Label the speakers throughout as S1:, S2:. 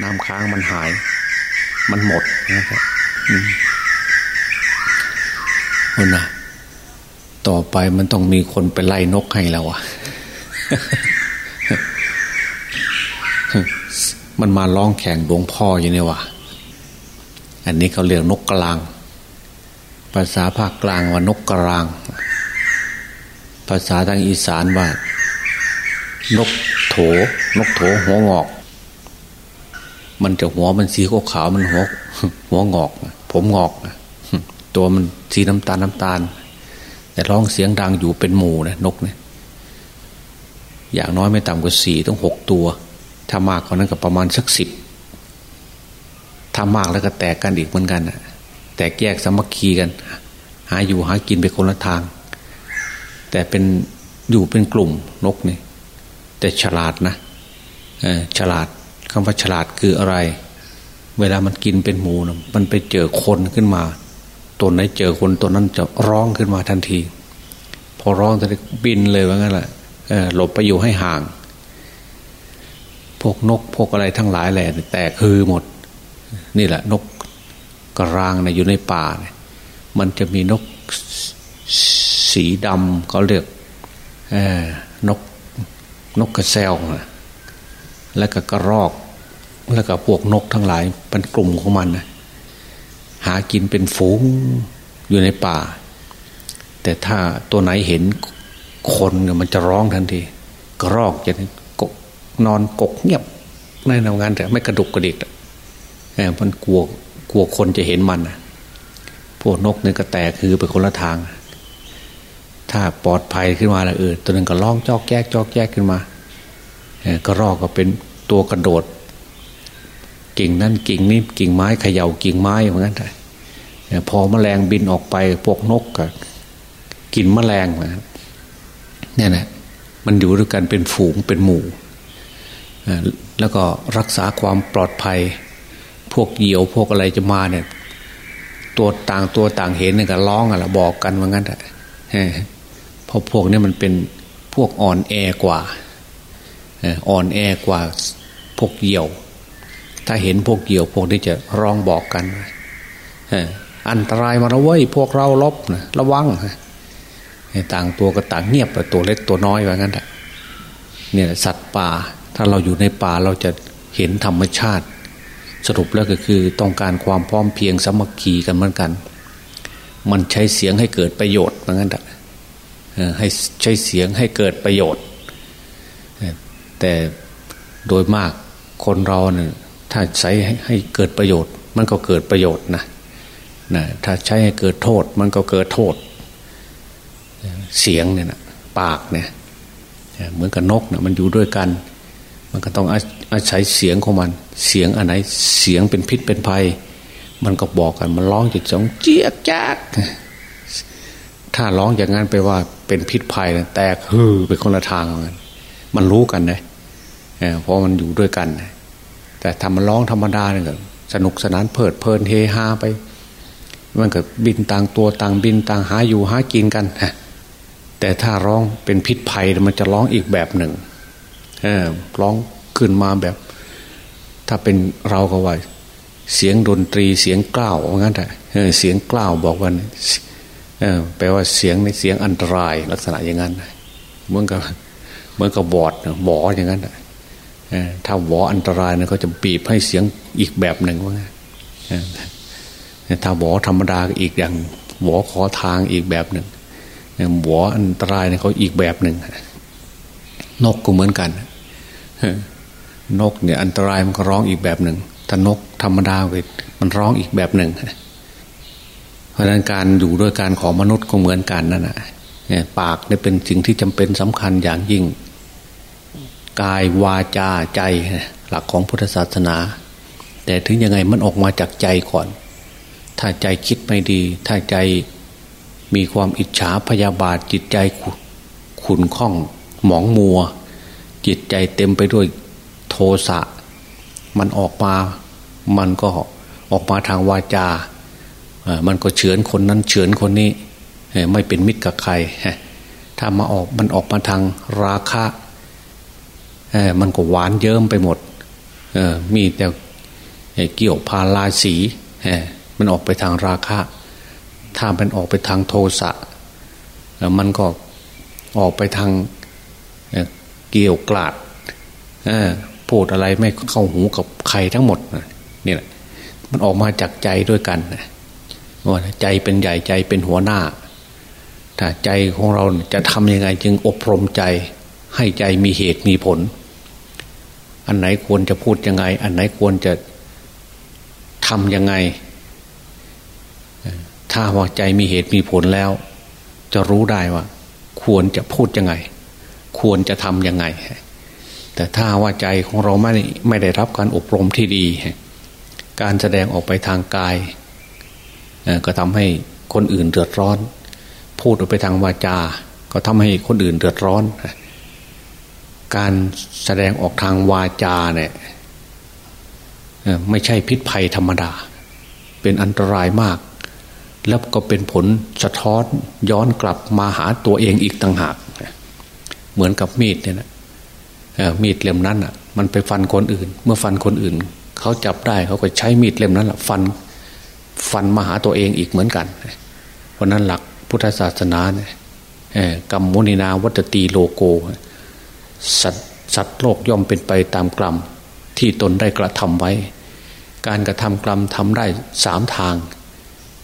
S1: น้ำค้างมันหาย มันหมดนะครับคนนะต่อไปมันต้องมีคนไปไล่นกให้แล้วอะมันมาร้องแข่งหลวงพ่ออยู่เนี่ยวะอันนี้เขาเรียกนกกลาง ภาษาภาคกลางว่านกกลาง ภาษาทางอีสานว่านกโถ นกโถหัวงอก มันจะหัวมันสีขาวมันหัวหัวงอก ผมงอก ตัวมันสีน้ำตาลน้ำตาล แต่ร้องเสียงดังอยู่เป็นหมู่นะนกเนี่ยอย่างน้อยไม่ต่ำกว่าสี่ต้องหกตัว ถ้ามากกว่านั้นก็ประมาณสักสิบถ้ามากแล้วก็แตกกันอีกเหมือนกันนะแตกแยกสมัคคีกัน หาอยู่หากินไปคนละทาง แต่เป็นอยู่เป็นกลุ่มนกนี่แต่ฉลาดนะฉลาด คำว่าฉลาดคืออะไร เวลามันกินเป็นหมูนะมันไปเจอคนขึ้นมาตัวไหนเจอคนตัวนั้นจะร้องขึ้นมาทันที พอร้องจะบินเลยว่างั้นแหละหลบไปอยู่ให้ห่าง พวกนกพวกอะไรทั้งหลายแหละแตกคือหมด นี่แหละ นกกระรางนะอยู่ในป่านี่ยมันจะมีนกสีดำเขาเรียกนกนกกระแซวนะ แล้วก็กระรอก แล้วก็พวกนกทั้งหลายเป็นกลุ่มของมันนะหากินเป็นฝูงอยู่ในป่า แต่ถ้าตัวไหนเห็นคนมันจะร้องทันทีกระรอกจะกกนอนกกเงียบในทำงานแต่ไม่กระดุกกระดิกแอบมันกลัวกลัวคนจะเห็นมันนะพวกนกเนี่ยก็แตกคือไปคนละทาง ถ้าปลอดภัยขึ้นมาแล้วเออตัวนึงก็ร้องจอกแยกจอกแยกขึ้นมา ก็รอกก็เป็นตัวกระโดด กิ่งนั่นกิ่งนี้กิ่งไม้เขย่ากิ่งไม้เหมือนกันพอมแมลงบินออกไปพวกนกก็กินมแมลงเหมือนกันเนี่ยนะมันอยู่ด้วยกันเป็นฝูงเป็นหมู่แล้วก็รักษาความปลอดภัย พวกเหยี่ยวพวกอะไรจะมาเนี่ย ตัวต่างตัวต่างเห็นเนี่ยก็ร้องอะไรบอกกันว่างั้นแหละเพราะพวกนี้มันเป็นพวกอ่อนแอกว่า อ่อนแอกว่าพวกเหยี่ยว ถ้าเห็นพวกเหยี่ยวพวกนี้จะร้องบอกกันอันตรายมาแล้วเว้ยพวกเราลบนะระวังต่างตัวก็ต่างเงียบตัวเล็กตัวน้อยว่างั้นแหละเนี่ยสัตว์ป่า ถ้าเราอยู่ในป่าเราจะเห็นธรรมชาติ สรุปแล้วก็คือต้องการความพร้อมเพียงสมัคคีกันเหมือนกัน มันใช้เสียงให้เกิดประโยชน์เหมือนกันแหละให้ใช้เสียงให้เกิดประโยชน์ แต่โดยมากคนเราเนี่ยถ้าใช้ให้เกิดประโยชน์ มันก็เกิดประโยชน์นะนะถ้าใช้ให้เกิดโทษ มันก็เกิดโทษ เสียงเนี่ยนะปากเนี่ยเหมือนกับนกนะมันอยู่ด้วยกัน มันก็ต้องอาศัยเสียงของมัน เสียงอันไหนเสียงเป็นพิษเป็นภัย มันก็บอกกันมันร้องจิตสองเจี๊ยกจักถ้าร้องอย่างนั้นไปว่าเป็นพิษภัยแตกฮือไปคนละทางมันมันรู้กันนะ เพราะมันอยู่ด้วยกัน แต่ทำมันร้องธรรมดาเนี่ยสนุกสนานเพลิดเพลินเฮฮาไป มันก็บินต่างตัวต่างบินต่างหาอยู่หากินกันแต่ถ้าร้องเป็นพิษภัยมันจะร้องอีกแบบหนึ่งร้องขึ้นมาแบบ ถ้าเป็นเราก็ว่าเสียงดนตรีเสียงกล้าวว่างั้นแต่เสียงกล้าวบอกว่าแปลว่าเสียงในเสียงอันตรายลักษณะอย่างนั้นเหมือนกับเหมือนกับบอดบออย่างนั้น ถ้าบออันตรายนี่ยก็จะบีบให้เสียงอีกแบบหนึ่งว่าถ้าบอธรรมดาอีกอย่างบอขอทางอีกแบบหนึ่งบออันตรายเนี่ยเขาอีกแบบหนึ่งนกก็เหมือนกันนกเนี่ยอันตรายมันก็ร้องอีกแบบหนึ่งถ้านกธรรมดามันร้องอีกแบบหนึ่งเพราะนั้นการอยู่ด้วยการของมนุษย์ก็เหมือนกันนั่นแหะปากเนี่ยเป็นสิ่งที่จำเป็นสำคัญอย่างยิ่ง กายวาจาใจหลักของพุทธศาสนา แต่ถึงยังไงมันออกมาจากใจก่อน ถ้าใจคิดไม่ดี ถ้าใจมีความอิจฉาพยาบาทจิตใจขุนข้องหมองมัว จิตใจเต็มไปด้วยโทสะมันออกมามันก็ออกมาทางวาจา มันก็เฉือนคนนั้นเฉือนคนนี้ ไม่เป็นมิตรกับใคร ถ้ามาออกมันออกมาทางราคะ มันก็หวานเยิ้มไปหมดมีแต่เกี่ยวพาราสีมันออกไปทางราคะ ถ้ามันออกไปทางโทสะมันก็ออกไปทางเกี่ยวกลาดพูดอะไรไม่เข้าหูกับใครทั้งหมดนี่แหละมันออกมาจากใจด้วยกันว่าใจเป็นใหญ่ใจเป็นหัวหน้าถ้าใจของเราจะทำยังไงจึงอบรมใจ ให้ใจมีเหตุมีผล อันไหนควรจะพูดยังไง อันไหนควรจะทำยังไง ถ้าว่าใจมีเหตุมีผลแล้ว จะรู้ได้ว่า ควรจะพูดยังไง ควรจะทำยังไง แต่ถ้าว่าใจของเราไม่ไม่ได้รับการอบรมที่ดี การแสดงออกไปทางกาย ก็ทำให้คนอื่นเดือดร้อน พูดออกไปทางวาจา ก็ทำให้คนอื่นเดือดร้อน การแสดงออกทางวาจาเนี่ยไม่ใช่พิษภัยธรรมดา เป็นอันตรายมาก แล้วก็เป็นผลสะท้อนย้อนกลับมาหาตัวเองอีกต่างหาก เหมือนกับมีดเนี่ยนะมีดเล่มนั้นอะ มันไปฟันคนอื่น เมื่อฟันคนอื่น เขาจับได้เขาก็ใช้มีดเล่มนั้นแหละฟันฟันมาหาตัวเองอีกเหมือนกัน เพราะนั้นหลักพุทธศาสนาเนี่ยกรรมมุนินาวัตตีโลโก สัตสัตว์โลกย่อมเป็นไปตามกรรมที่ตนได้กระทำไว้ การกระทำกรรมทำได้สามทาง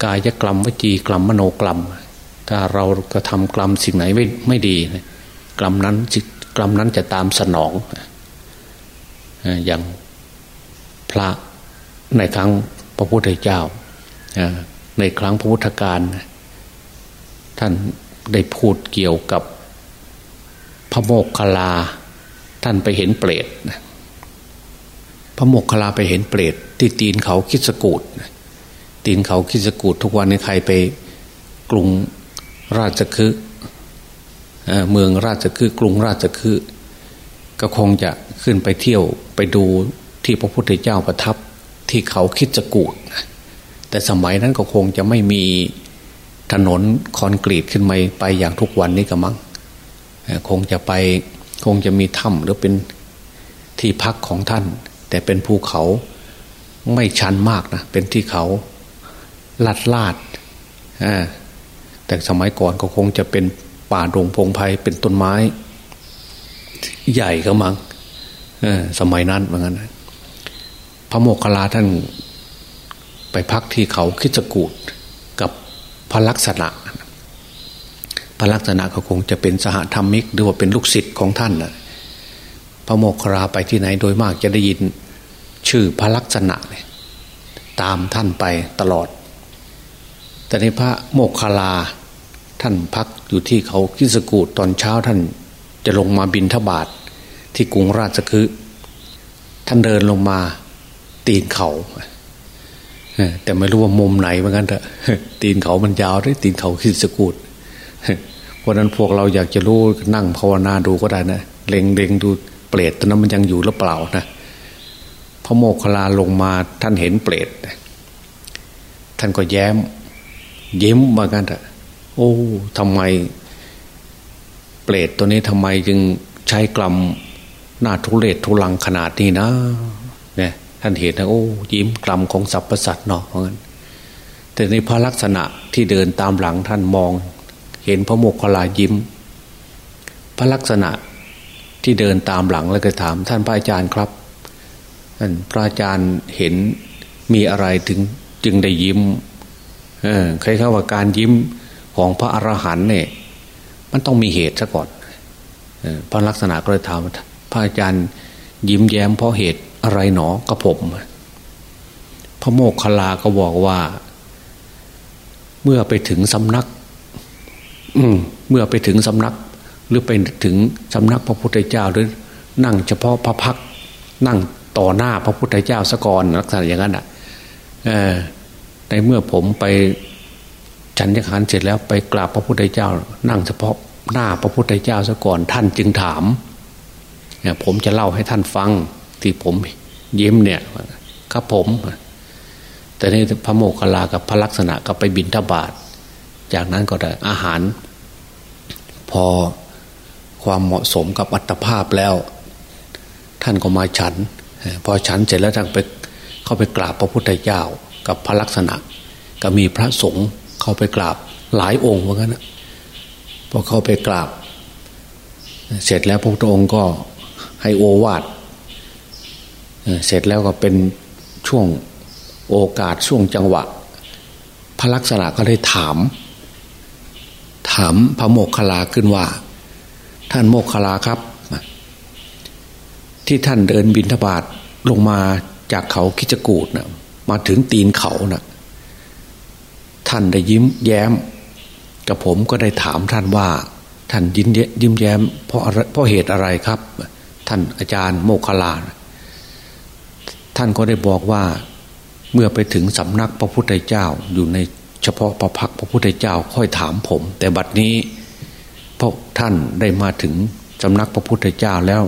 S1: กายกรรมวจีกรรมมโนกรรม ถ้าเรากระทำกรรมสิ่งไหนไม่ไม่ดี กรรมนั้นกรรมนั้นจะตามสนองอย่างพระในครั้งพระพุทธเจ้าในครั้งพระพุทธการท่านได้พูดเกี่ยวกับ พระโมกขลา ท่านไปเห็นเปรตพระโมกขลาไปเห็นเปรตที่ตีนเขาคิดสกูดตีนเขาคิดสกูดทุกวันนี้ใครไปกรุงราชคฤห์เมืองราชคฤห์กรุงราชคฤห์ก็คงจะขึ้นไปเที่ยวไปดูที่พระพุทธเจ้าประทับที่เขาคิดสกูดแต่สมัยนั้นก็คงจะไม่มีถนนคอนกรีตขึ้นมาไปอย่างทุกวันนี้ก็มั้ง คงจะไปคงจะมีถ้ำหรือเป็นที่พักของท่าน แต่เป็นภูเขาไม่ชันมากนะเป็นที่เขาลาดลาดแต่สมัยก่อนก็คงจะเป็นป่าดงพงไพ่เป็นต้นไม้ ใหญ่ก็มั้งสมัยนั้นเหมือนกันพระโมคคัลลาท่านไปพักที่เขาคิจกูดกับพระลักษณะ พระลักษณะก็คงจะเป็นสหธรรมิก หรือว่าเป็นลูกศิษย์ของท่านนะพระโมคคราไปที่ไหนโดยมากจะได้ยินชื่อพระลักษณะเนี่ยตามท่านไปตลอด แต่ในพระโมคคลาท่านพักอยู่ที่เขาคิสกูดตอนเช้าท่านจะลงมาบินทบาทที่กรุงราชคฤห์ท่านเดินลงมาตีนเขาแต่ไม่รู้ว่ามุมไหนเหมือนกันเถอะตีนเขามันยาวหรือตีนเขาขึ้นสกูดเราะนั้นพวกเราอยากจะรู้นั่งภาวนาดูก็ได้นะเล็งเล็งดูเปรตตอนนั้นมันยังอยู่หรือเปล่านะพระโมคคัลลาลงมาท่านเห็นเปรตท่านก็แย้ม ยิ้มมากันเถอะโอ้ทำไม เปรตตัวนี้ทำไมจึงใช้กลัมหน้าทุเรศทุลังขนาดนี้นะเนี่ยท่านเห็นนะโอ้ยิ้มกลัมของสรรพสัตว์เนาะเพราะงั้นแต่ในพระลักษณะที่เดินตามหลังท่านมอง เห็นพระโมกขลายิ้ม พระลักษณะที่เดินตามหลังแล้วก็ถามท่านพระอาจารย์ครับท่านพระอาจารย์เห็นมีอะไรถึงจึงได้ยิ้มเออใครเข้าว่าการยิ้มของพระอรหันต์เนี่ย มันต้องมีเหตุซะก่อนพระลักษณะก็เลยถามพระอาจารย์ยิ้มแย้มเพราะเหตุอะไรหนอกับผม พระโมกขลาก็บอกว่า เมื่อไปถึงสำนัก อืเมื่อไปถึงสำนัก หรือไปถึงสำนักพระพุทธเจ้าหรือ นั่งเฉพาะพระพักนั่งต่อหน้าพระพุทธเจ้าสกอนลักษณะอย่างนั้นอะในเมื่อผมไปฉันยักหันเสร็จแล้วไปกราบพระพุทธเจ้า นั่งเฉพาะหน้าพระพุทธเจ้าซะก่อนท่านจึงถามผมจะเล่าให้ท่านฟังที่ผมยิ้มเนี่ยครับผม แต่นี่พระโมคคัลลากับพระลักษณะก็ไปบินทบาท จากนั้นก็ได้อาหาร พอความเหมาะสมกับอัตภาพแล้ว ท่านก็มาฉัน พอฉันเสร็จแล้วท่านไปเข้าไปกราบพระพุทธเจ้ากับพระลักษณะ ก็มีพระสงฆ์เข้าไปกราบหลายองค์เหมือนกันนะพอเข้าไปกราบ เสร็จแล้วพระพุทธองค์ก็ให้โอวาทเสร็จแล้วก็เป็นช่วงโอกาสช่วงจังหวะ พระลักษณะก็เลยถามามพระโมกขลาขึ้นว่า ท่านโมกขลาครับ ที่ท่านเดินบินทบาทลงมาจากเขาคิจกูดนะมาถึงตีนเขานะ่ะท่านได้ยิ้มแย้ม กับผมก็ได้ถามท่านว่า ท่านยิ้มยิ้มแย้มเพราะเพราะเหตุอะไรครับ ท่านอาจารย์โมคคลาท่านก็ได้บอกว่าเมื่อไปถึงสำนักพระพุทธเจ้าอยู่ใน เฉพาะประพักพระพุทธเจ้าค่อยถามผม แต่บัดนี้พวกท่านได้มาถึงสำนักพระพุทธเจ้าแล้ว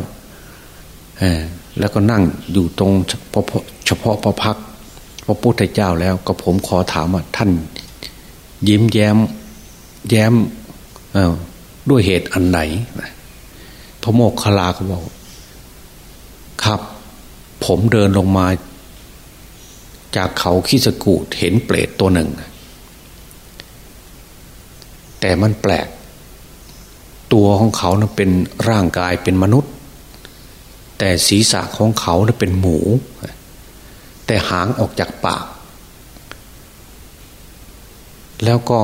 S1: แล้วก็นั่งอยู่ตรงเฉพาะประพักพระพุทธเจ้าแล้วก็ผมขอถามว่าท่าน ยิ้มแย้ม แย้มด้วยเหตุอันไหน พระโมกขลาก็บอกครับ ผมเดินลงมา จากเขาคิสกูดเห็นเปรตตัวหนึ่ง แต่มันแปลก ตัวของเขานะเป็นร่างกายเป็นมนุษย์ แต่ศีรษะของเขานะเป็นหมู แต่หางออกจากปาก แล้วก็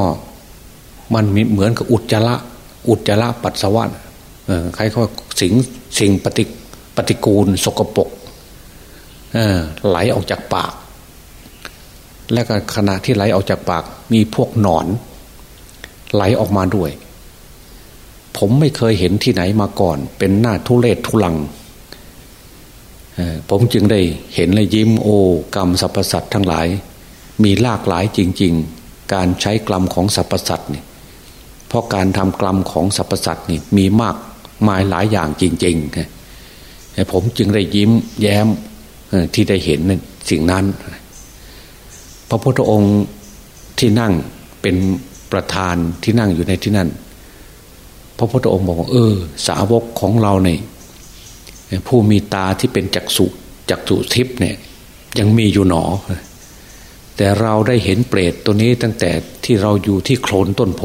S1: มันมเหมือนกับอุจจาระอุจจาระปัสสาวะใครเขาสิงสิ่งปฏิปฏิกูล สกปรกไหลออกจากปาก และก็ขณะที่ไหลออกจากปาก มีพวกหนอน ไหลออกมาด้วย ผมไม่เคยเห็นที่ไหนมาก่อน เป็นหน้าทุเลศทุลัง ผมจึงได้เห็นเลยยิ้มโอกรรมสรรพสัตว์ทั้งหลาย มีลากหลายจริง ๆ การใช้กรรมของสรรพสัตว์นี่เพราะการทำกรรมของสรรพสัตว์นี่มีมากมายหลายอย่างจริงๆผมจึงได้ยิ้มแย้มที่ได้เห็นสิ่งนั้น พระพุทธองค์ที่นั่งเป็น ประธานที่นั่งอยู่ในที่นั่น พระพุทธองค์บอกว่าเออ สาวกของเราเนี่ยผู้มีตาที่เป็นจักษุจักษุทิพย์เนี่ย ยังมีอยู่หนอ แต่เราได้เห็นเปรตตัวนี้ตั้งแต่ที่เราอยู่ที่โคลนต้นโพ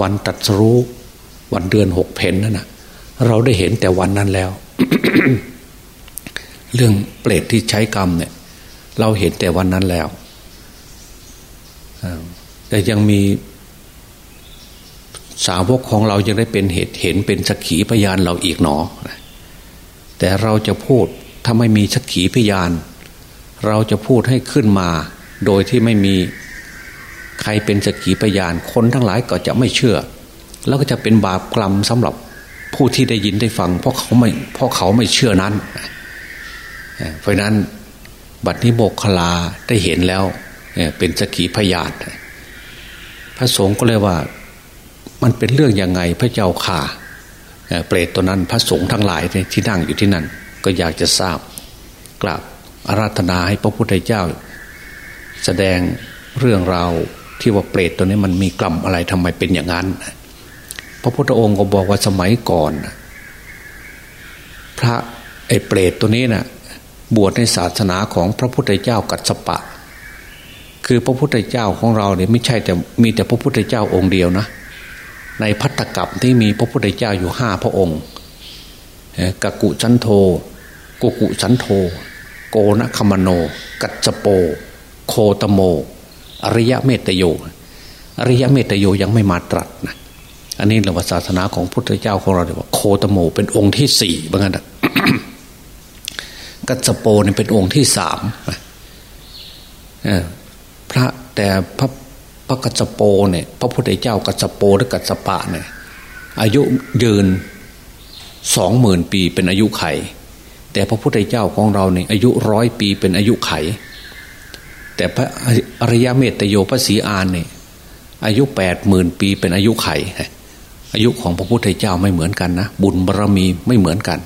S1: วันตัดสรู้วันเดือนหกเพนนั่นนะเราได้เห็นแต่วันนั้นแล้ว เรื่องเปรตที่ใช้กรรมเนี่ย เราเห็นแต่วันนั้นแล้ว แต่ยังมีสาวกของเรายังได้เป็นเหตุเห็นเป็นสักขีพยานเราอีกหนอ แต่เราจะพูดถ้าไม่มีสักขีพยาน เราจะพูดให้ขึ้นมา โดยที่ไม่มีใครเป็นสักขีพยาน คนทั้งหลายก็จะไม่เชื่อ แล้วก็จะเป็นบาปกรรมสำหรับผู้ที่ได้ยินได้ฟัง เพราะเขาไม่เพราะเขาไม่เชื่อนั้น เพราะนั้นบัดนี้โมกขลาได้เห็นแล้วเป็นสักขีพยาน ระสงฆ์ก็เลยว่ามันเป็นเรื่องยังไงพระเจ้าข่าเปรตตัวนั้นพระสงฆ์ทั้งหลายที่นั่งอยู่ที่นั่น ก็อยากจะทราบกราบอาราธนาให้พระพุทธเจ้า แสดงเรื่องราวที่ว่าเปรตตัวนี้มันมีกรรมอะไรทำไมเป็นอย่างนั้น พระพุทธองค์ก็บอกว่าสมัยก่อน พระไอ้เปรตตัวนี้นะ่ะบวชในศาสนาของพระพุทธเจ้ากัสสปะ คือพระพุทธเจ้าของเราเนี่ยไม่ใช่แต่มีแต่พระพุทธเจ้าองค์เดียวนะ ในพัตตกับที่มีพระพุทธเจ้าอยู่ห้าพระองค์กกุชันโทกุกุชันโท โกนคมโน กัจจโป โคตโม อริยะเมตโย อริยะเมตโยยังไม่มาตรัสนะอันนี้เราศาสนาของพุทธเจ้าของเราเรียกว่าโคตโม เป็นองค์ที่สี่บ้างอันกัจจโปเนี่ยเป็นองค์ที่สาม พระแต่พระพระกัจจโปเนี่ย พระพุทธเจ้ากัจจโปหรือกัจจปะเนี่ย อายุยืนสองหมื่นปีเป็นอายุไข แต่พระพุทธเจ้าของเราเนี่ยอายุร้อยปีเป็นอายุไข แต่พระอริยเมตโยพระศรีอานเนี่ยอายุแปดหมื่นปีเป็นอายุไข อายุของพระพุทธเจ้าไม่เหมือนกันนะบุญบารรมีไม่เหมือนกัน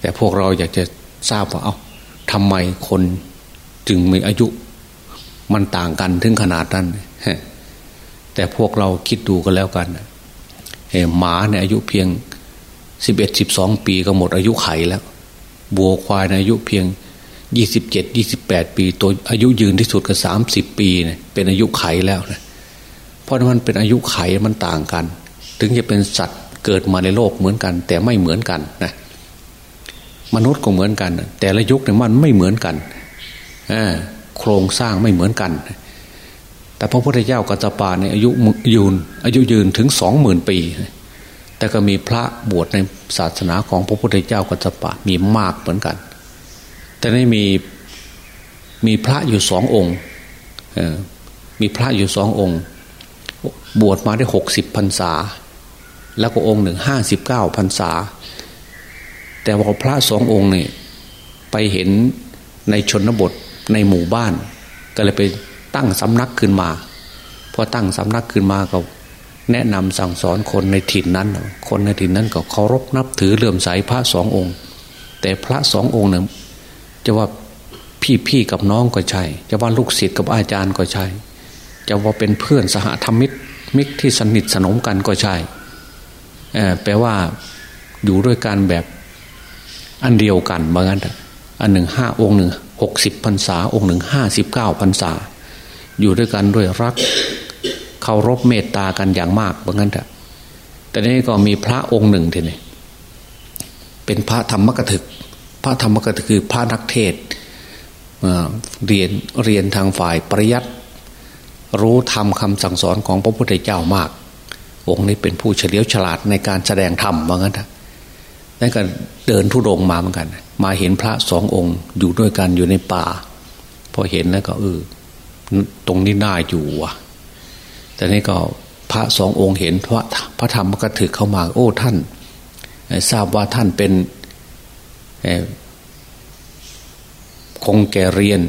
S1: แต่พวกเราอยากจะทราบว่าเอา้าทำไมคน จึงมีอายุมันต่างกันถึงขนาดนั้นแต่พวกเราคิดดูกันแล้วกันหมาเนี่ยอายุเพียงสิบเอ็ดสิบสองปีก็หมดอายุไขแล้วบัวควายอายุเพียงยี่สิบเจ็ดยี่สิบแปดปี ตัวอายุยืนที่สุดก็สามสิบปีเนี่ยเป็นอายุไขแล้วนะเพราะมันเป็นอายุไขมันต่างกัน ถึงจะเป็นสัตว์เกิดมาในโลกเหมือนกัน แต่ไม่เหมือนกันนะมนุษย์ก็เหมือนกัน แต่ละยุคเนี่ยมันไม่เหมือนกัน โครงสร้างไม่เหมือนกัน แต่พระพุทธเจ้ากัจจปาในอายุยืนอายุยืนถึงสองหมื่นปี แต่ก็มีพระบวชในศาสนาของพระพุทธเจ้ากัจจปามีมากเหมือนกัน แต่นี่มีมีพระอยู่สององค์มีพระอยู่สององค์ บวชมาได้หกสิบพรรษา แล้วก็องค์หนึ่งห้าสิบเก้าพรรษา แต่ว่าพระสององค์นี่ไปเห็นในชนบท ในหมู่บ้าน ก็เลยไปตั้งสำนักขึ้นมาพอตั้งสำนักขึ้นมาก็แนะนำสั่งสอนคนในถิ่นนั้น คนในถิ่นนั้นก็เคารพนับถือเลื่อมใสพระสององค์ แต่พระสององค์เนี่ยจะว่าพี่พี่กับน้องก็ใช่ จะว่าลูกศิษย์กับอาจารย์ก็ใช่ จะว่าเป็นเพื่อนสหธรรมิตรมิตรที่สนิทสนมกันก็ใช่แปลว่าอยู่ด้วยกันแบบอันเดียวกันเหมือนกันอันหนึ่งห้าองค์หนึ่ง หกสิบพรรษา องค์หนึ่งห้าสิบเก้าพรรษา อยู่ด้วยกันด้วยรักเคารพเมตตากันอย่างมากเหมือนกันแต่แต่นี้ก็มีพระองค์หนึ่งทีนี้เป็นพระธรรมกถึก พระธรรมกถึกคือพระนักเทศเรียนเรียนทางฝ่ายปริยัติรู้ธรรมคำสั่งสอนของพระพุทธเจ้ามาก องค์นี้เป็นผู้เฉลียวฉลาดในการแสดงธรรมเหมือนกั นนั่นก็เดินทุดงมาเหมือนกัน มาเห็นพระสององค์อยู่ด้วยกันอยู่ในป่า พอเห็นแล้วก็เออตรงนี้น่าอยู่ว่ะ แต่นี้ก็พระสององค์เห็นพระพระธรรมก็ถือเข้ามา โอ้ท่านทราบว่าท่านเป็นคงแก่เรียน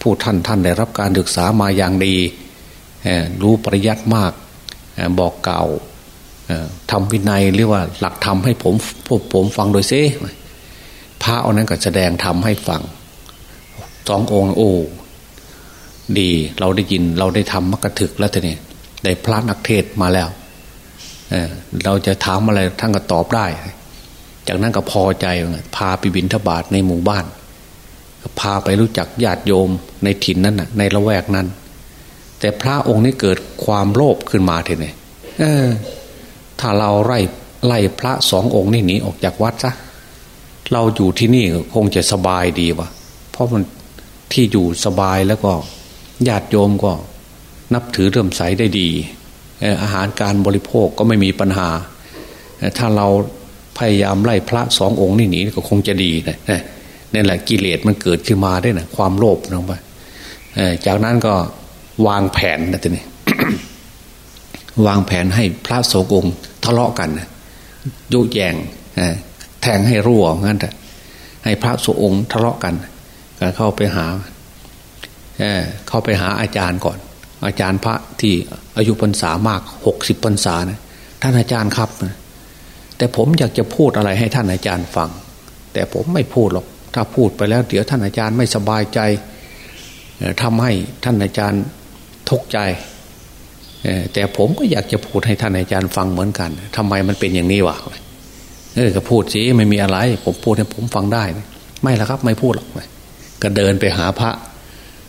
S1: ผู้ท่านท่านได้รับการศึกษามาอย่างดีรู้ปริยัติมากบอกเก่า ทำวินัยเรียกว่าหลักธรรมให้ผมพวกผมฟังโดยเซ่พระอานั้นก็แสดงธรรมให้ฟังสององค์โอ้ดีเราได้ยินเราได้ทำมกระถึกแล้วทีนี้ได้พระนักเทศมาแล้วเเราจะถามอะไรท่านก็ตอบได้ จากนั้นก็พอใจพาไปบินทบาทในหมู่บ้านพาไปรู้จักญาติโยมในถิ่นนั้นน่ะ ในละแวกนั้น แต่พระองค์นี้เกิดความโลภขึ้นมาทีนี้ ถ้าเราไล่ไล่พระสององค์นี่หนีออกจากวัดซะเราอยู่ที่นี่คงจะสบายดีวะเพราะมันที่อยู่สบายแล้วก็ญาติโยมก็นับถือเรื่มใสได้ดีอาหารการบริโภคก็ไม่มีปัญหา ถ้าเราพยายามไล่พระสององค์นี่หนีก็คงจะดีนะนี่แหละกิเลสมันเกิดขึ้นมาได้นะความโลภลงไปจากนั้นก็วางแผนนะทีนี้ วางแผนให้พระโสกงทะเลาะกันยุแยงแทงให้รั่วงั้นแต่ให้พระโสองทะเลาะกันก็เข้าไปหาเข้าไปหาอาจารย์ก่อน อาจารย์พระที่อายุพรรษามากหกสิบพรรษานะท่านอาจารย์ครับแต่ผมอยากจะพูดอะไรให้ท่านอาจารย์ฟัง แต่ผมไม่พูดหรอก ถ้าพูดไปแล้ว เดี๋ยวท่านอาจารย์ไม่สบายใจทำให้ท่านอาจารย์ทุกข์ใจ แต่ผมก็อยากจะพูดให้ท่านอาจารย์ฟังเหมือนกันทำไมมันเป็นอย่างนี้วะเออก็พูดสิไม่มีอะไร ผมพูดให้ผมฟังได้ ไม่ละครับไม่พูดหรอกก็เดินไปหาพระ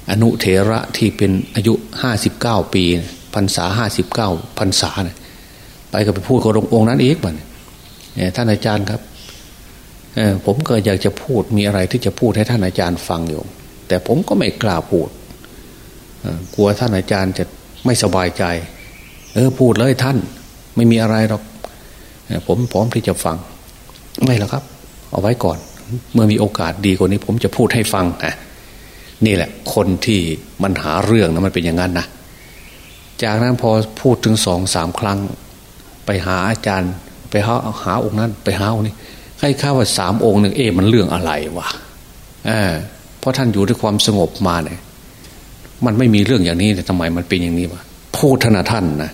S1: อนุเถระที่เป็นอายุห้าสิบเก้าปีพรรษาห้าสิบเก้าพรรษาเนี่ยไปก็ไปพูดกับองค์นั้นอีกบ่เนี่ยท่านอาจารย์ครับผมก็อยากจะพูดมีอะไรที่จะพูดให้ท่านอาจารย์ฟังอยู่ แต่ผมก็ไม่กล้าพูดกลัวท่านอาจารย์จะ ไม่สบายใจ เออพูดเลยท่าน ไม่มีอะไรหรอกผมพร้อมที่จะฟัง ไม่หรอกครับ เอาไว้ก่อน เมื่อมีโอกาสดีกว่านี้ ผมจะพูดให้ฟังนะนี่แหละ คนที่มันหาเรื่องนะมันเป็นอย่างนั้นนะจากนั้นพอพูดถึงสองสามครั้ง ไปหาอาจารย์ ไปหาหาองค์นั้น ไปหาองค์นี้ให้ข้าว่าสามองค์หนึ่งเอ๊มันเรื่องอะไรวะเออเพราะท่านอยู่ด้วยความสงบมาเนี่ย มันไม่มีเรื่องอย่างนี้แต่ทำไมมันเป็นอย่างนี้วะพูดท่านท่านนะ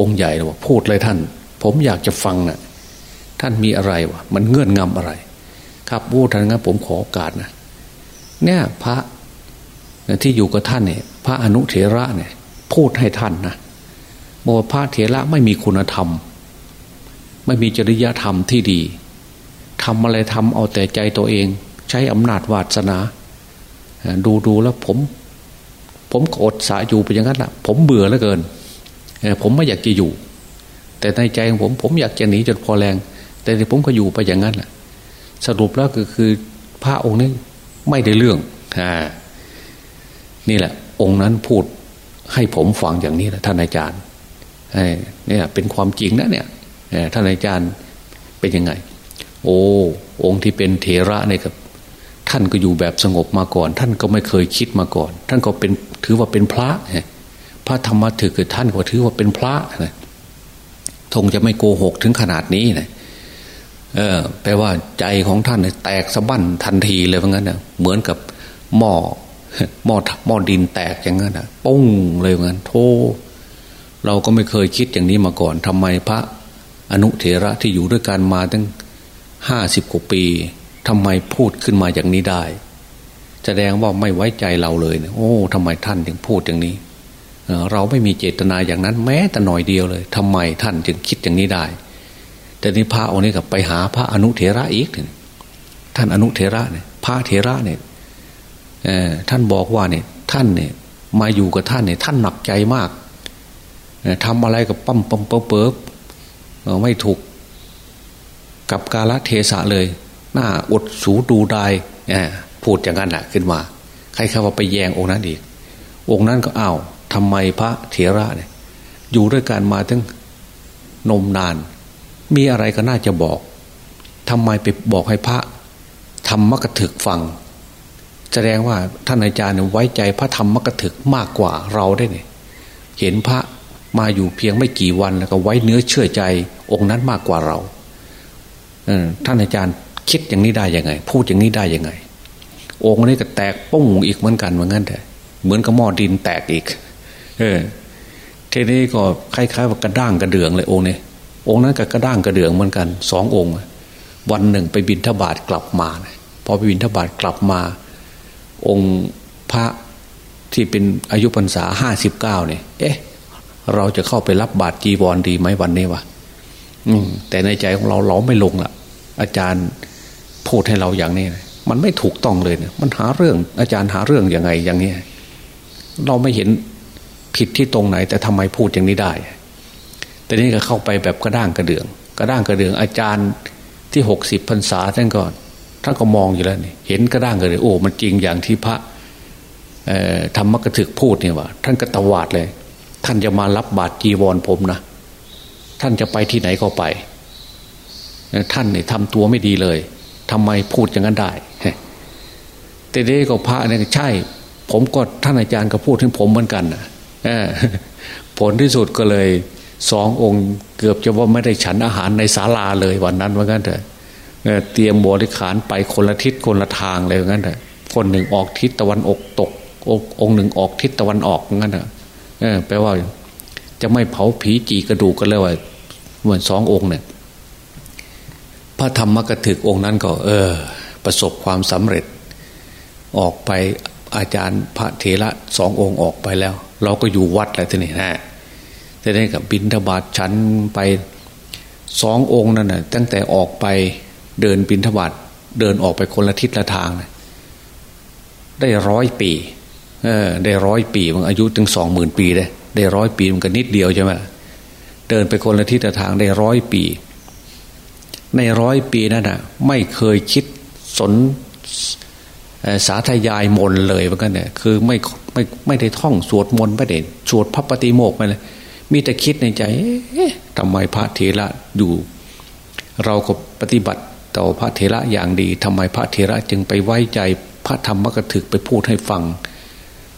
S1: องค์ใหญ่เลยว่าพูดเลยท่าน ผมอยากจะฟังนะ่ะ ท่านมีอะไรวะมันเงื่อนงำอะไร ครับพูดท่านงั้นผมขอโอกาสนะเนี่ยพระที่อยู่กับท่านเนี่ยพระอนุเถระเนี่ยพูดให้ท่านนะบอกว่าพระเถระไม่มีคุณธรรม ไม่มีจริยธรรมที่ดีทำอะไรทำเอาแต่ใจตัวเอง ใช้อำนาจวาสนา ดูดูแล้วผม ผมอดสาอยู่ไปอย่างนั้นแหละผมเบื่อเหลือเกินผมไม่อยากจะอยู่ แต่ในใจของผมผมอยากจะหนีจนพอแรง แต่ผมก็อยู่ไปอย่างนั้นแหละสรุปแล้วก็คือพระองค์นี้ไม่ได้เรื่องอ่านี่แหละ องค์นั้นพูดให้ผมฟังอย่างนี้แหละท่านอาจารย์เนี่ยเป็นความจริงนะเนี่ยท่านอาจารย์เป็นยังไง โอ้องค์ที่เป็นเถระเนี่ยครับ ท่านก็อยู่แบบสงบมาก่อน ท่านก็ไม่เคยคิดมาก่อน ท่านก็เป็น ถือว่าเป็นพระพระธรรมะถือคือท่านก็ถือว่าเป็นพระนะทงจะไม่โกหกถึงขนาดนี้นะเออแปลว่าใจของท่านแตกสะบั้นทันทีเลยเพราะงั้นนะเหมือนกับหม้อหม้อหม้อดินแตกอย่างนั้นนะปุ้งเลยเพราะงั้นโทเราก็ไม่เคยคิดอย่างนี้มาก่อนทำไมพระอนุเถระที่อยู่ด้วยกันมาตั้งห้าสิบกว่าปีทำไมพูดขึ้นมาอย่างนี้ได้ แสดงว่าไม่ไว้ใจเราเลยโอ้ทำไมท่านถึงพูดอย่างนี้เราไม่มีเจตนาอย่างนั้นแม้แต่หน่อยเดียวเลยทำไมท่านจึงคิดอย่างนี้ได้ แต่นี้พระองค์นี้กับไปหาพระอนุเถระอีกท่านอนุเถระเนี่ยพระเถระเนี่ยท่านบอกว่าเนี่ยท่านเนี่ยมาอยู่กับท่านเนี่ยท่านหนักใจมากทำอะไรกับปั๊มปั๊มเปิบไม่ถูกกับกาลเทศะเลย หน้าอดสูดูได้ พูดอย่างนั้นแหละขึ้นมาใครเขาว่าไปแยงองค์นั้นอีก องค์นั้นก็อ้าวทำไมพระเถระเนี่ยอยู่ด้วยกันมาตั้งนมนาน มีอะไรก็น่าจะบอกทำไมไปบอกให้พระทำมกถึกฟัง แสดงว่าท่านอาจารย์ไว้ใจพระธรรมมกถึกมากกว่าเราได้เนี่ยเห็นพระมาอยู่เพียงไม่กี่วันแล้วก็ไว้เนื้อเชื่อใจองค์นั้นมากกว่าเราท่านอาจารย์คิดอย่างนี้ได้ยังไง พูดอย่างนี้ได้ยังไง องค์นี้ก็แตกปุ้งอีกเหมือนกันเหมือนกันแต่เหมือนกับหม้อดินแตกอีก เออทีนี้ก็คล้ายๆว่ากระด้างกระเดืองเลยองค์นี้องค์นั้นก็กระด้างกระเดืองเหมือนกันสององค์ วันหนึ่งไปบินทบาทกลับมาพอไปบินทบาทกลับมา องค์พระที่เป็นอายุพรรษาห้าสิบเก้าเนี่ยเอ๊ะ เราจะเข้าไปรับบาตรจีวรดีไหมวันนี้วะแต่ในใจของเราเราไม่ลงละอาจารย์พูดให้เราอย่างนี้ มันไม่ถูกต้องเลยเนี่ยมันหาเรื่องอาจารย์หาเรื่องอยังไงอย่างนี้เราไม่เห็นผิดที่ตรงไหน แต่ทำไมพูดอย่างนี้ได้ แต่นี้ก็เข้าไปแบบกระด้างกระเดือง กระด้างกระเดือง อาจารย์ที่หกสิบพรรษาท่านก็ท่านก็มองอยู่แล้วนี่เห็นกระด้างกระเดืองโอ้มันจริงอย่างที่พระธรรมกถึกพูดเนี่ยว่า ท่านก็ตวาดเลย ท่านจะมารับบาตรจีวรผมนะท่านจะไปที่ไหนก็ไป ท่านเนี่ยทำตัวไม่ดีเลย ทำไมพูดอย่างนั้นได้แต่เด็กก็พระเนี่ยใช่ ผมก็ท่านอาจารย์ก็พูดถึงผมเหมือนกันนะผลที่สุดก็เลยสององค์เกือบจะว่าไม่ได้ฉันอาหารในศาลาเลยวันนั้นเหมือนกันเถอะเตรียมบริขารไปคนละทิศคนละทางเลยเหมือนกันเถอะคนหนึ่งออกทิศตะวันออกตก องค์หนึ่งออกทิศตะวันออกเหมือนเถอะแปลว่าจะไม่เผาผีจีกระดูกกันเลยว่าเหมือนสององค์เนี่ย พระธรรมกถึกองค์นั้นก็เออ ประสบความสำเร็จ ออกไปอาจารย์พระเถระสององค์ออกไปแล้ว เราก็อยู่วัดแล้วทีนี้นะแต่ได้กับบินทบาทชั้นไปสององค์นั่นนะตั้งแต่ออกไปเดินบินทบาทเดินออกไปคนละทิศละทางนะได้ร้อยปีเออได้ร้อยปีมันอายุถึงสองหมื่นปีเลยได้ร้อยปีมันก็นิดเดียวใช่ไหมเดินไปคนละทิศละทางได้ร้อยปี ในร้อยปีนั่นนะไม่เคยคิดสนสาธยายมนเลยเหมือนกันเนี่ยคือไม่ไม่ไม่ได้ท่องสวดมนต์ไม่ได้สวดพระปฏิโมกไปเลยมีแต่คิดในใจทำไมพระเถระอยู่ เราก็ปฏิบัติต่อพระเถระอย่างดีทำไมพระเถระจึงไปไว้ใจพระธรรมกถึกไปพูดให้ฟัง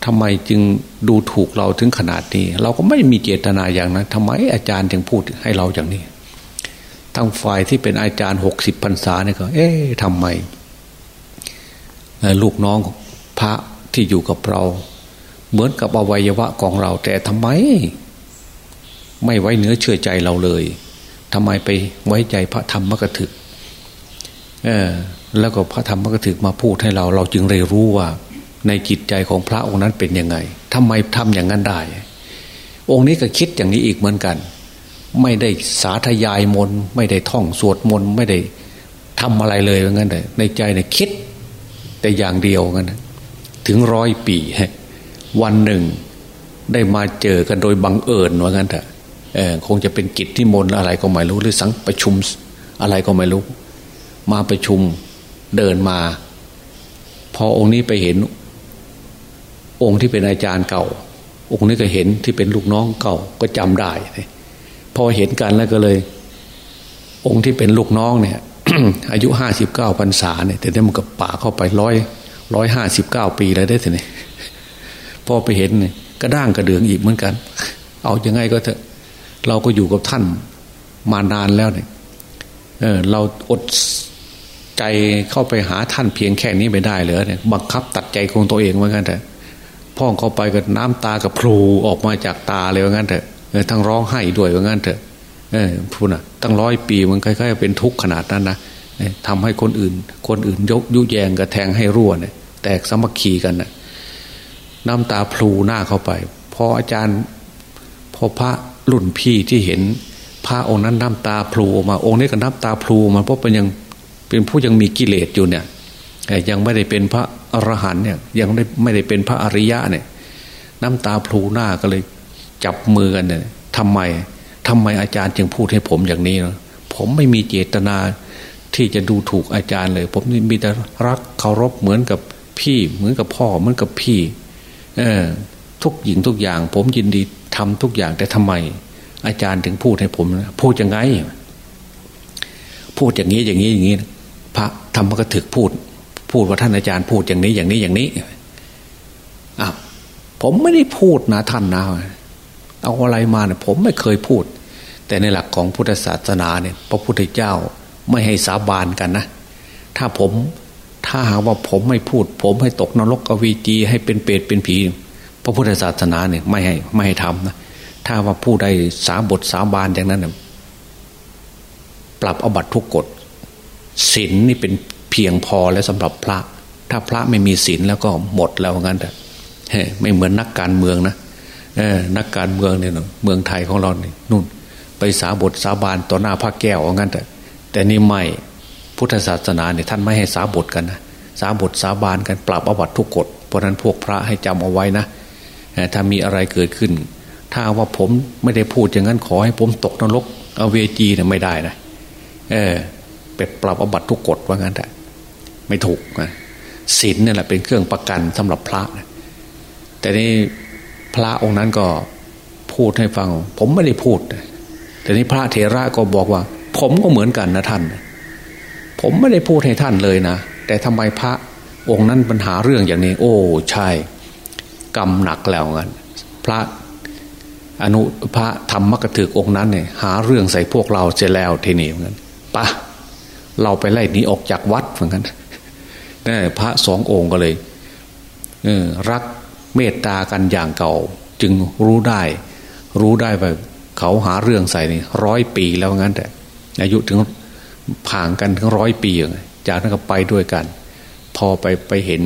S1: ทำไมจึงดูถูกเราถึงขนาดนี้ เราก็ไม่มีเจตนาอย่างนั้นทำไมอาจารย์จึงพูดให้เราอย่างนี้ ทั้งฝ่ายที่เป็นอาจารย์หกสิบพรรษาเนี่ยก็ เอ๊ะทำไมลูกน้องพระที่อยู่กับเรา เหมือนกับอวัยวะของเรา แต่ทำไม ไม่ไว้เนื้อเชื่อใจเราเลยทำไมไปไว้ใจพระธรรมกถึกเออแล้วก็พระธรรมกถึกมาพูดให้เรา เราจึงเรียรู้ว่า ในจิตใจของพระองค์นั้นเป็นยังไงทำไมทำอย่างนั้นได้ องค์นี้ก็คิดอย่างนี้อีกเหมือนกัน ไม่ได้สาธยายมนไม่ได้ท่องสวดมนไม่ได้ทำอะไรเลยเหมือนกันเลยในใจเนี่ยคิด แต่อย่างเดียวกันถึงร้อยปีวันหนึ่ง ได้มาเจอกันโดยบังเอิญว่างั้นเถอะคงจะเป็นกิจที่มนอะไรก็ไม่รู้ หรือสังประชุมอะไรก็ไม่รู้ มาประชุมเดินมา พอองค์นี้ไปเห็น องค์ที่เป็นอาจารย์เก่า องค์นี้ก็เห็นที่เป็นลูกน้องเก่าก็จำได้ พอเห็นกันแล้วก็เลย องค์ที่เป็นลูกน้องเนี่ย อายุห้าสิบเก้าพรรษาเนี่ยแต่ได้มันกับป่าเข้าไปร้อยร้อยห้าสิบเก้าปีแล้วได้ทีนี้พอไปเห็นเนี่ยกระด้างกระเดืองอีกเหมือนกัน เอาอยัางไงก็เถอะเราก็อยู่กับท่านมานานแล้วเนี่ยเออเราอดใจเข้าไปหาท่านเพียงแค่นี้ไม่ได้เลยเนี่ยบังคับตัดใจของตัวเองเหมือนกันแต่พ่องเข้าไปกับน้ำตากับพลูออกมาจากตาเลยว่างั้นเถอะ ทั้งร้องไห้ด้วยว่างั้นเถอะเออพูดนะตั้งร้อยปีมันคล้ายๆเป็นทุกข์ขนาดนั้นนะทำให้คนอื่น คนอื่นยกยุแยงกระแทงให้รั่วเนี่ย แตกสมัคคีกันนะน้ำตาพลูหน้าเข้าไปพออาจารย์พอพระรุ่นพี่ที่เห็นพระองค์นั้นน้ำตาพลูออกมา องค์นี้ก็น้ำตาพลูมาเพราะเป็นยังเป็นผู้ยังมีกิเลสอยู่เนี่ยยังไม่ได้เป็นพระอรหันเนี่ยยังไม่ไม่ได้เป็นพระอริยะเนี่ย น้ำตาพลูหน้าก็เลย จับมือกันเนี่ยทำไมทำไมอาจารย์จึงพูดให้ผมอย่างนี้นะผมไม่มีเจตนาที่จะดูถูกอาจารย์เลย ผมมีแต่รักเคารพเหมือนกับพี่ เหมือนกับพ่อเหมือนกับพี่ เออ ทุกหญิงทุกอย่าง ผมยินดีทำทุกอย่างแต่ทำไม อาจารย์ถึงพูดให้ผมพูดยังไง พูดอย่างนี้อย่างนี้อย่างนี้ พระธรรมกถึกพูด พูดว่าท่านอาจารย์พูดอย่างนี้อย่างนี้อย่างนี้อ้าวผมไม่ได้พูดนะท่านนะ เอาอะไรมาเนี่ยผมไม่เคยพูด แต่ในหลักของพุทธศาสนาเนี่ย พระพุทธเจ้าไม่ให้สาบานกันนะ ถ้าผมถ้าหากว่าผมไม่พูด ผมให้ตกนรกกวีจี ให้เป็นเปรตเป็นผี พระพุทธศาสนาเนี่ยไม่ให้ไม่ให้ทำนะถ้าว่าผู้ใดสาบทสาบานอย่างนั้นนะปรับอบัตทุกกฎศีลนี่เป็นเพียงพอแล้วสำหรับพระ ถ้าพระไม่มีศีลแล้วก็หมดแล้วงั้นแต่ไม่เหมือนนักการเมืองนะ นักการเมืองเนี่ยเมืองไทยของเราเนี่ยนู่น ไปสาบทสาบานต่อหน้าพระแก้วงั้นแต่แต่นี่ไม่พุทธศาสนาเนี่ยท่านไม่ให้สาบทกันนะสาบทสาบานกันปราบอาบัตทุกกฎเพราะนั้นพวกพระให้จำเอาไว้นะถ้ามีอะไรเกิดขึ้น ถ้าว่าผมไม่ได้พูดอย่างนั้นขอให้ผมตกนรกเอาเวจีเนี่ยไม่ได้นะเออเป็ดปรับอาบัตทุกกฎว่างั้นแต่ไม่ถูกนะศีลเนี่ยแหละเป็นเครื่องประกันสำหรับพระนะแต่นี่ พระองค์นั้นก็พูดให้ฟัง ผมไม่ได้พูด แต่นี้พระเถระก็บอกว่า ผมก็เหมือนกันนะท่าน ผมไม่ได้พูดให้ท่านเลยนะ แต่ทำไมพระองค์นั้นปัญหาเรื่องอย่างนี้ โอ้ใช่ กรรมหนักแล้วกันพระอนุพระธรรมกถึกองค์นั้นเนี่ยหาเรื่องใส่พวกเราเสียแล้วทีนี้เหมือนกันปะเราไปไล่หนีออกจากวัดเหมือนกันนี่พระสององค์ก็เลยเออรัก เมตตากันอย่างเก่า จึงรู้ได้ รู้ได้ว่าเขาหาเรื่องใส่นี่ร้อยปีแล้วงั้นแต่อายุถึงผ่างกันถึงร้อยปีอย่างจากนั้นก็ไปด้วยกัน พอไปไปเห็น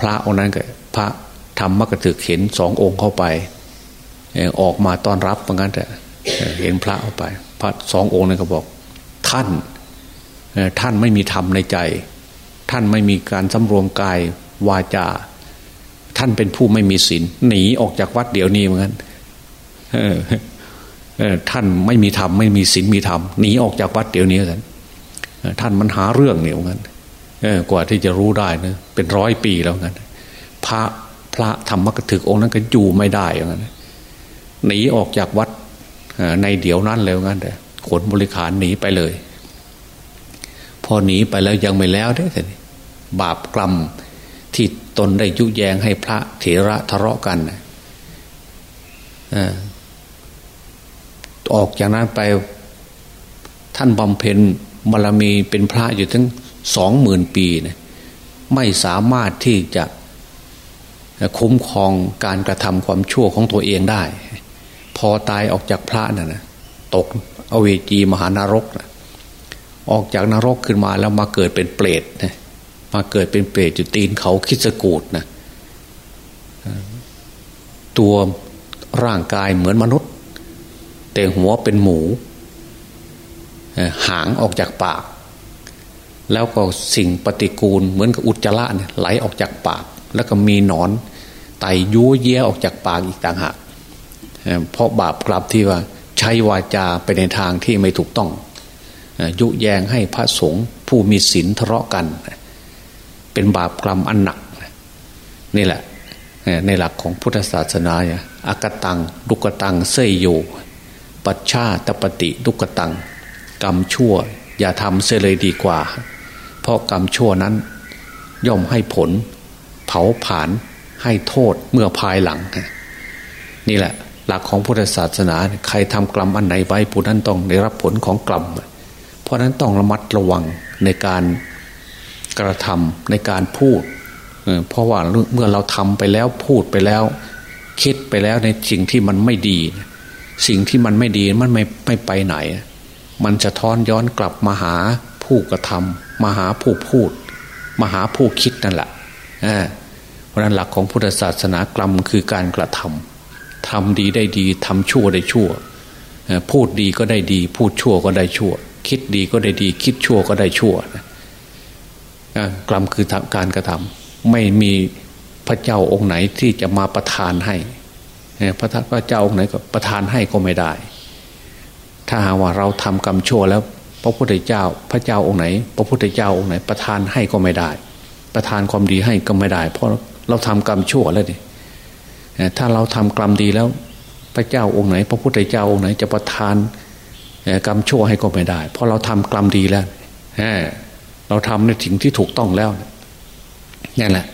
S1: พระองค์นั้นก็พระธรรมกถึกเห็นสององค์เข้าไปออกมาต้อนรับเหมือนกันแต่เห็นพระเข้าไป พระสององค์นั้นก็บอก ท่านท่านไม่มีธรรมในใจ ท่านไม่มีการสำรวมกายวาจา ท่านเป็นผู้ไม่มีศีลหนีออกจากวัดเดี๋ยวนี้เหมือนกันท่านไม่มีธรรมไม่มีศีลมีธรรมหนีออกจากวัดเดี๋ยวนี้กันท่านมันหาเรื่องเนี่ยเหมือนกันกว่าที่จะรู้ได้นะเป็นร้อยปีแล้วกันพระพระธรรมกถึกองค์นั้นก็อยู่ไม่ได้อย่างนั้นหนีออกจากวัดในเดี๋ยวนั้นแล้วงั้นแต่ขนบริขารหนีไปเลย พอหนีไปแล้วยังไม่แล้วได้แต่บาปกรรม ที่ตนได้ยุแยงให้พระเถระทะเลาะกันออกจากนั้นไปท่านบำเพ็ญบารมีเป็นพระอยู่ถึงสองหมื่นปีนะไม่สามารถที่จะคุ้มครองการกระทำความชั่วของตัวเองได้ พอตายออกจากพระนั่นนะตกอเวจีมหานรกนะออกจากนรกขึ้นมาแล้วมาเกิดเป็นเปรตนะ มาเกิดเป็นเปรตอยู่ตีนเขาคิดสกูดนะตัวร่างกายเหมือนมนุษย์ แต่หัวเป็นหมู หางออกจากปาก แล้วก็สิ่งปฏิกูล เหมือนกับอุจจาระเนี่ยไหลออกจากปาก แล้วก็มีหนอนไตยัวเยียออกจากปากอีกต่างหากเพราะบาปกลับที่ว่าใช้วาจาไปในทางที่ไม่ถูกต้อง ยุแยงให้พระสงฆ์ผู้มีศีลทะเลาะกันเเป็นบาปกรรมอันหนักนี่แหละในหลักของพุทธศาสนาเนี่ยอากตังดุกตังเสยโยปัชชาตปฏิดุกตัง กรรมชั่ว อย่าทำเสียเลยดีกว่า เพราะกรรมชั่วนั้น ย่อมให้ผล เผาผลาญให้โทษเมื่อภายหลัง นี่แหละ หลักของพุทธศาสนา ใครทำกรรมอันไหนไว้ผู้นั้นต้องได้รับผลของกรรมเพราะนั้นต้องระมัดระวังในการ กระทำในการพูดเพราะว่าเมื่อเราทำไปแล้วพูดไปแล้ว คิดไปแล้วในสิ่งที่มันไม่ดี สิ่งที่มันไม่ดีมันไม่ไม่ไปไหน มันจะท้อนย้อนกลับมาหาผู้กระทำมาหาผู้พูด มาหาผู้คิดนั่นแหละเพราะนั้นหลักของพุทธศาสนากรรมคือการกระทำทำดีได้ดีทำชั่วได้ชั่ว พูดดีก็ได้ดี พูดชั่วก็ได้ชั่ว คิดดีก็ได้ดี คิดชั่วก็ได้ชั่ว กรรมคือการกระทำไม่มีพระเจ้าองค์ไหนที่จะมาประทานให้พระพระเจ้าองค์ไหนก็ประทานให้ก็ไม่ได้ ถ้าหากว่าเราทำกรรมชั่วแล้ว พระพุทธเจ้า พระเจ้าองค์ไหน พระพุทธเจ้าองค์ไหน ประทานให้ก็ไม่ได้ ประทานความดีให้ก็ไม่ได้ เพราะเราทำกรรมชั่วแล้วดิถ้าเราทำกรรมดีแล้ว พระเจ้าองค์ไหน พระพุทธเจ้าองค์ไหนจะประทานกรรมชั่วให้ก็ไม่ได้ เพราะเราทำกรรมดีแล้ว เราทำในสิ่งที่ถูกต้องแล้วนี่แหละ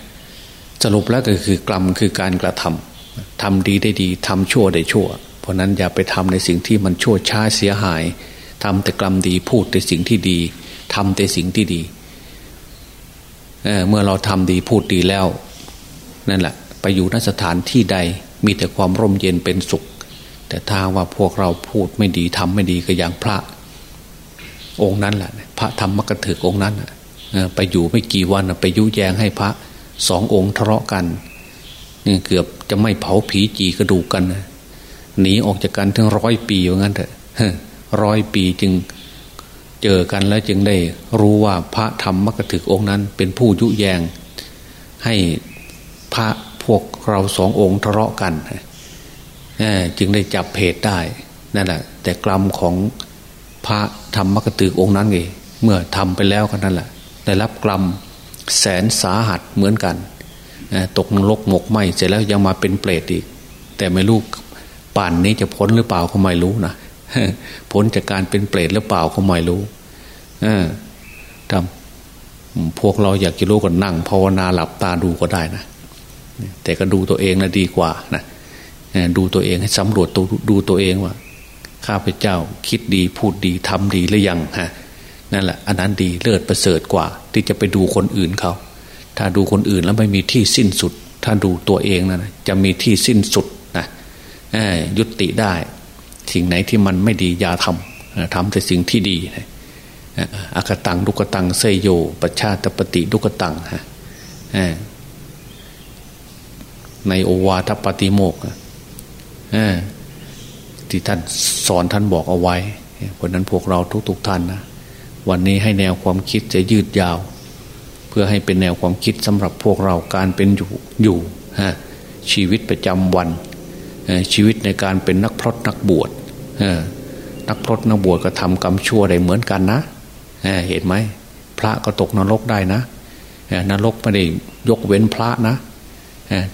S1: สรุปแล้วก็คือกรรมคือการกระทำทำดีได้ดีทำชั่วได้ชั่ว เพราะนั้นอย่าไปทำในสิ่งที่มันชั่วช้าเสียหายทำแต่กรรมดีพูดแต่สิ่งที่ดีทำแต่สิ่งที่ดีเเมื่อเราทำดีพูดดีแล้ว นั่นแหละ ไปอยู่นสถานที่ใดมีแต่ความร่มเย็นเป็นสุข แต่ถ้าว่าพวกเราพูดไม่ดีทำไม่ดีก็อย่างพระ องค์นั้นแหละ ระธรรมกถึกองค์นั้นไปอยู่ไม่กี่วันไปยุแยงให้พระสององค์ทะเลาะกันนี่เกือบจะไม่เผาผีจีกระดูกกันหนีออกจากกันถึงร้อยปีว่างั้นเถอะร้อยปีจึงเจอกันแล้วจึงได้รู้ว่าพระธรรมมกถึกองค์นั้น เป็นผู้ยุแยง ให้พระพวกเราสององค์ทะเลาะกันจึงได้จับเพจได้นั่นแหละแต่กรรมของพระธรรมมกตึกองค์นั้นไง เมื่อทำไปแล้วก็นั่นแหละได้รับกรรมแสนสาหัสเหมือนกัน ตกนรกหมกไหมเสร็จแล้วยังมาเป็นเปรตอีก แต่ไม่รู้ป่านนี้จะพ้นหรือเปล่าก็ไม่รู้นะพ้นจากการเป็นเปรตหรือเปล่าก็ไม่รู้ทำพวกเราอยากจะรู้ก็นั่งภาวนาหลับตาดูก็ได้นะแต่ก็ดูตัวเองนะดีกว่านะดูตัวเองให้สำรวจตัวดูตัวเองว่า ข้าพเจ้าคิดดีพูดดีทำดีหรือยังฮะ นั่นแหละอันนั้นดีเลิศประเสริฐกว่า ที่จะไปดูคนอื่นเขา ถ้าดูคนอื่นแล้วไม่มีที่สิ้นสุด ถ้าดูตัวเองนะจะมีที่สิ้นสุดนะยุติได้สิ่งไหนที่มันไม่ดีอย่าทำทำแต่สิ่งที่ดีอากตังดุกตังเซโยปชาตปฏิดุกตังฮะในโอวาทปฏิโมกที่ท่านสอนท่านบอกเอาไว้ เพราะนั้นพวกเราทุกๆท่านนะ วันนี้ให้แนวความคิดจะยืดยาว เพื่อให้เป็นแนวความคิดสำหรับพวกเราการเป็นอยู่อยู่ฮะชีวิตประจำวัน ชีวิตในการเป็นนักพรตนักบวชนักพรตนักบวชก็ทำกรรมชั่วได้เหมือนกันนะเห็นไหมพระก็ตกนรกได้นะนรกไม่ได้ยกเว้นพระนะ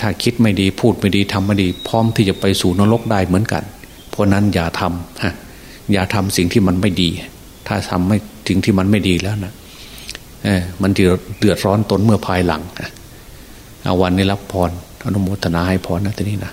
S1: ถ้าคิดไม่ดีพูดไม่ดีทำไม่ดี พร้อมที่จะไปสู่นรกได้เหมือนกัน เพราะนั้นอย่าทำอย่าทำสิ่งที่มันไม่ดี ถ้าทำไม่ สิ่งที่มันไม่ดีแล้วนะเออมันเดือดร้อนตนเมื่อภายหลังเอวันนี้รับพรอนุโมทนาให้พรนะทีนี้นะ